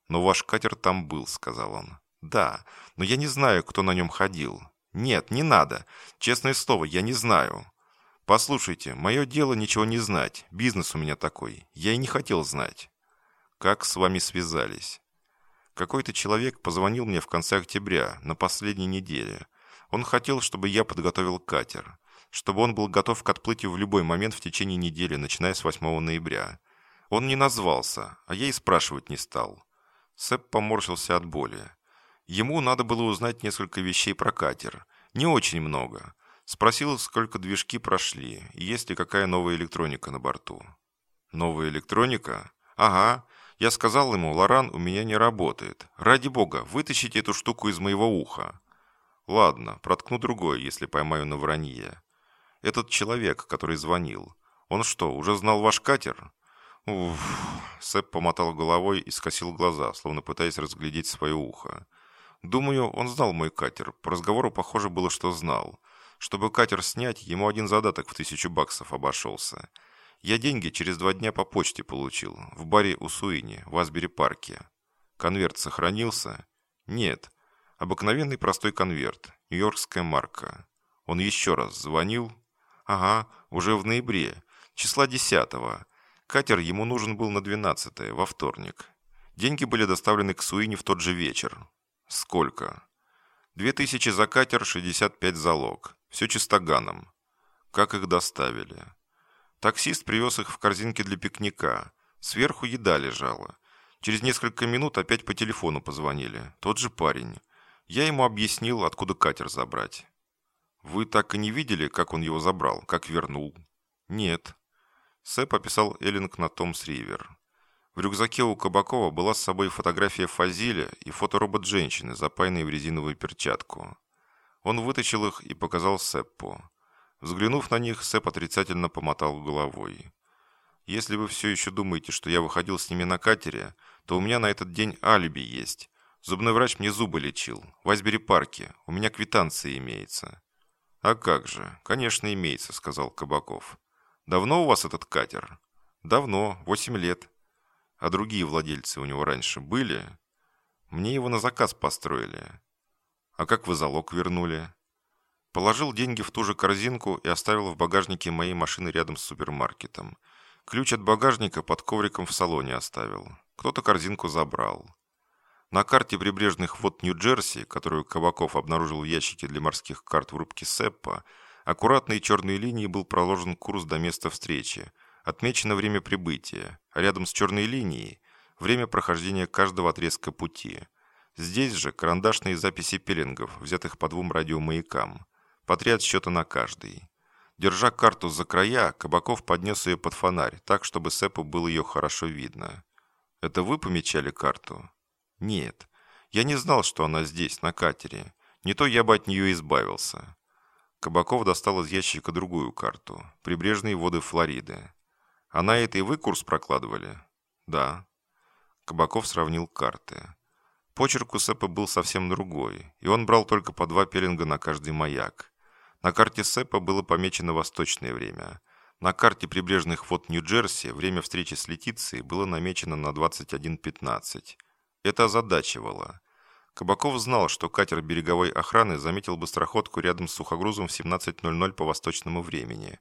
[SPEAKER 1] «Но ваш катер там был», — сказал он. «Да, но я не знаю, кто на нем ходил. Нет, не надо. Честное слово, я не знаю. Послушайте, мое дело ничего не знать. Бизнес у меня такой. Я и не хотел знать». «Как с вами связались?» Какой-то человек позвонил мне в конце октября, на последней неделе. Он хотел, чтобы я подготовил катер, чтобы он был готов к отплытию в любой момент в течение недели, начиная с 8 ноября. Он не назвался, а я и спрашивать не стал. Сэп поморщился от боли. Ему надо было узнать несколько вещей про катер. Не очень много. Спросил, сколько движки прошли, и есть ли какая новая электроника на борту. «Новая электроника? Ага. Я сказал ему, Лоран у меня не работает. Ради бога, вытащите эту штуку из моего уха. Ладно, проткну другое, если поймаю на вранье. Этот человек, который звонил, он что, уже знал ваш катер? Уф, Сэп помотал головой и скосил глаза, словно пытаясь разглядеть свое ухо. Думаю, он знал мой катер. По разговору похоже было, что знал. Чтобы катер снять, ему один задаток в тысячу баксов обошелся. Я деньги через два дня по почте получил, в баре у Суини, в Асбери-парке. Конверт сохранился? Нет. Обыкновенный простой конверт, нью-йоркская марка. Он еще раз звонил? Ага, уже в ноябре, числа 10 -го. Катер ему нужен был на 12 во вторник. Деньги были доставлены к Суини в тот же вечер. Сколько? Две тысячи за катер, 65 залог. Все чистоганом. Как их доставили? Таксист привез их в корзинке для пикника. Сверху еда лежала. Через несколько минут опять по телефону позвонили. Тот же парень. Я ему объяснил, откуда катер забрать. Вы так и не видели, как он его забрал, как вернул? Нет. Сэп описал Эллинг на Томс-Ривер. В рюкзаке у Кабакова была с собой фотография Фазиля и фоторобот женщины, запаянной в резиновую перчатку. Он вытащил их и показал Сэппу. Взглянув на них, Сэп отрицательно помотал головой. «Если вы все еще думаете, что я выходил с ними на катере, то у меня на этот день алиби есть. Зубной врач мне зубы лечил. В Айсбери-парке. У меня квитанция имеется». «А как же? Конечно, имеется», — сказал Кабаков. «Давно у вас этот катер?» «Давно. Восемь лет». «А другие владельцы у него раньше были?» «Мне его на заказ построили». «А как вы залог вернули?» Положил деньги в ту же корзинку и оставил в багажнике моей машины рядом с супермаркетом. Ключ от багажника под ковриком в салоне оставил. Кто-то корзинку забрал. На карте прибрежных вод Нью-Джерси, которую Кабаков обнаружил в ящике для морских карт в рубке Сеппа, аккуратной черной линией был проложен курс до места встречи. Отмечено время прибытия, а рядом с черной линией – время прохождения каждого отрезка пути. Здесь же карандашные записи пеленгов, взятых по двум радиомаякам. По три отсчета на каждый. Держа карту за края, Кабаков поднес ее под фонарь, так, чтобы Сеппу было ее хорошо видно. «Это вы помечали карту?» Нет, я не знал, что она здесь, на катере. Не то я бы от нее избавился. Кабаков достал из ящика другую карту. Прибрежные воды Флориды. А на этой вы курс прокладывали? Да. Кабаков сравнил карты. Почерк у Сэпа был совсем другой, и он брал только по два пеленга на каждый маяк. На карте Сэпа было помечено восточное время. На карте прибрежных вод Нью-Джерси время встречи с Летицией было намечено на 21.15. Это озадачивало. Кабаков знал, что катер береговой охраны заметил быстроходку рядом с сухогрузом в 17.00 по восточному времени.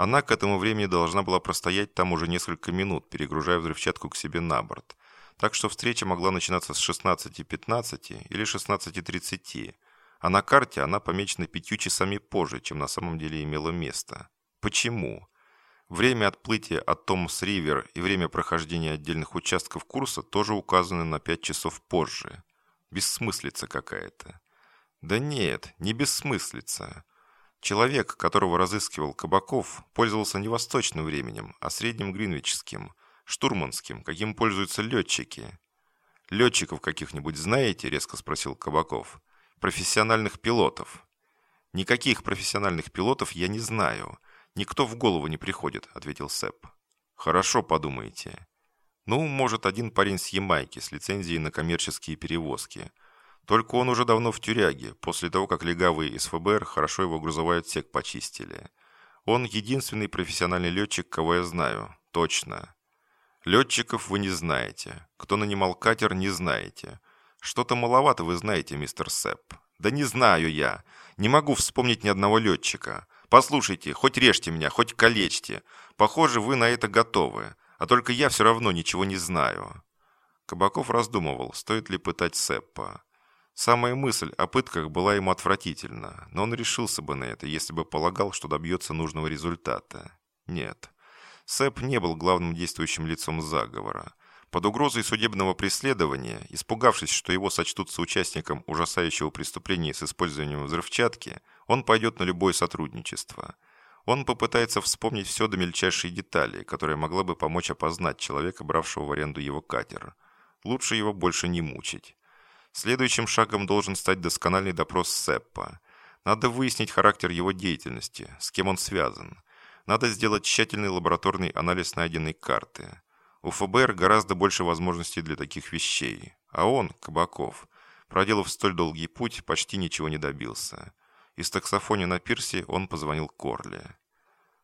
[SPEAKER 1] Она к этому времени должна была простоять там уже несколько минут, перегружая взрывчатку к себе на борт. Так что встреча могла начинаться с 16.15 или 16.30, а на карте она помечена пятью часами позже, чем на самом деле имело место. Почему? Время отплытия от Томс-Ривер и время прохождения отдельных участков курса тоже указаны на 5 часов позже. Бессмыслица какая-то. Да нет, не бессмыслица. Человек, которого разыскивал Кабаков, пользовался не восточным временем, а средним гринвичским, штурманским, каким пользуются летчики. «Летчиков каких-нибудь знаете?» – резко спросил Кабаков. «Профессиональных пилотов». «Никаких профессиональных пилотов я не знаю». «Никто в голову не приходит», — ответил Сэп. «Хорошо подумайте». Ну, может, один парень с Ямайки с лицензией на коммерческие перевозки. Только он уже давно в тюряге, после того, как легавые из ФБР хорошо его грузовой отсек почистили. Он единственный профессиональный летчик, кого я знаю. Точно. Летчиков вы не знаете. Кто нанимал катер, не знаете. Что-то маловато вы знаете, мистер Сэп. Да не знаю я. Не могу вспомнить ни одного летчика. Послушайте, хоть режьте меня, хоть калечьте. Похоже, вы на это готовы. А только я все равно ничего не знаю». Кабаков раздумывал, стоит ли пытать Сеппа. Самая мысль о пытках была ему отвратительна, но он решился бы на это, если бы полагал, что добьется нужного результата. Нет. Сэп не был главным действующим лицом заговора. Под угрозой судебного преследования, испугавшись, что его сочтут соучастником ужасающего преступления с использованием взрывчатки, он пойдет на любое сотрудничество. Он попытается вспомнить все до мельчайшей детали, которая могла бы помочь опознать человека, бравшего в аренду его катер. Лучше его больше не мучить. Следующим шагом должен стать доскональный допрос Сеппа. Надо выяснить характер его деятельности, с кем он связан. Надо сделать тщательный лабораторный анализ найденной карты. У ФБР гораздо больше возможностей для таких вещей. А он, Кабаков, проделав столь долгий путь, почти ничего не добился. Из таксофона на пирсе он позвонил Корли.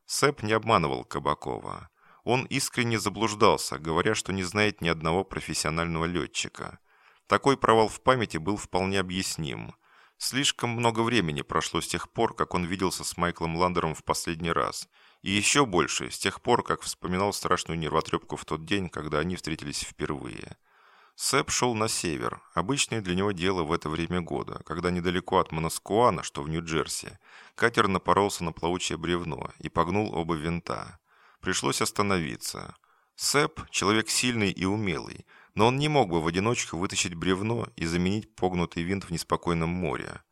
[SPEAKER 1] Сэп не обманывал Кабакова. Он искренне заблуждался, говоря, что не знает ни одного профессионального летчика. Такой провал в памяти был вполне объясним. Слишком много времени прошло с тех пор, как он виделся с Майклом Ландером в последний раз – и еще больше с тех пор, как вспоминал страшную нервотрепку в тот день, когда они встретились впервые. Сэп шел на север, обычное для него дело в это время года, когда недалеко от Монаскуана, что в Нью-Джерси, катер напоролся на плавучее бревно и погнул оба винта. Пришлось остановиться. Сэп – человек сильный и умелый, но он не мог бы в одиночку вытащить бревно и заменить погнутый винт в неспокойном море.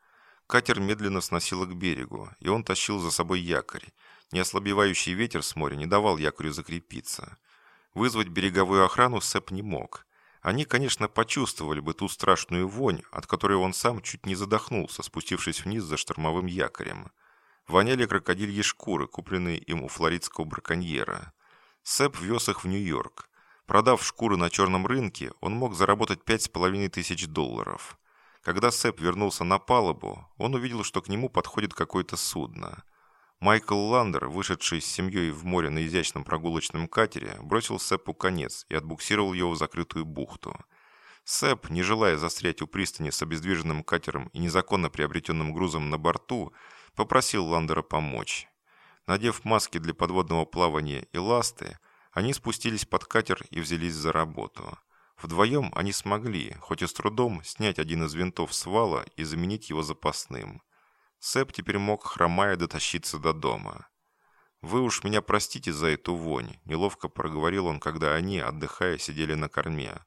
[SPEAKER 1] Катер медленно сносило к берегу, и он тащил за собой якорь, Неослабевающий ветер с моря не давал якорю закрепиться. Вызвать береговую охрану Сэп не мог. Они, конечно, почувствовали бы ту страшную вонь, от которой он сам чуть не задохнулся, спустившись вниз за штормовым якорем. Воняли крокодильи шкуры, купленные им у флоридского браконьера. Сэп вез их в Нью-Йорк. Продав шкуры на черном рынке, он мог заработать пять с половиной тысяч долларов. Когда Сэп вернулся на палубу, он увидел, что к нему подходит какое-то судно. Майкл Ландер, вышедший с семьей в море на изящном прогулочном катере, бросил Сэпу конец и отбуксировал его в закрытую бухту. Сэп, не желая застрять у пристани с обездвиженным катером и незаконно приобретенным грузом на борту, попросил Ландера помочь. Надев маски для подводного плавания и ласты, они спустились под катер и взялись за работу. Вдвоем они смогли, хоть и с трудом, снять один из винтов с вала и заменить его запасным – Сэп теперь мог, хромая, дотащиться до дома. «Вы уж меня простите за эту вонь», – неловко проговорил он, когда они, отдыхая, сидели на корме.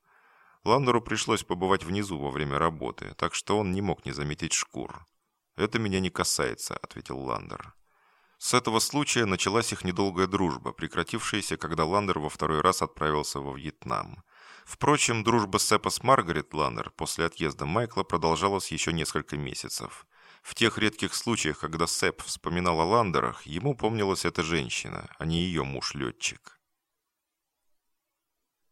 [SPEAKER 1] Ландеру пришлось побывать внизу во время работы, так что он не мог не заметить шкур. «Это меня не касается», – ответил Ландер. С этого случая началась их недолгая дружба, прекратившаяся, когда Ландер во второй раз отправился во Вьетнам. Впрочем, дружба Сэпа с Маргарет Ландер после отъезда Майкла продолжалась еще несколько месяцев. В тех редких случаях, когда Сэп вспоминал о Ландерах, ему помнилась эта женщина, а не ее муж-летчик.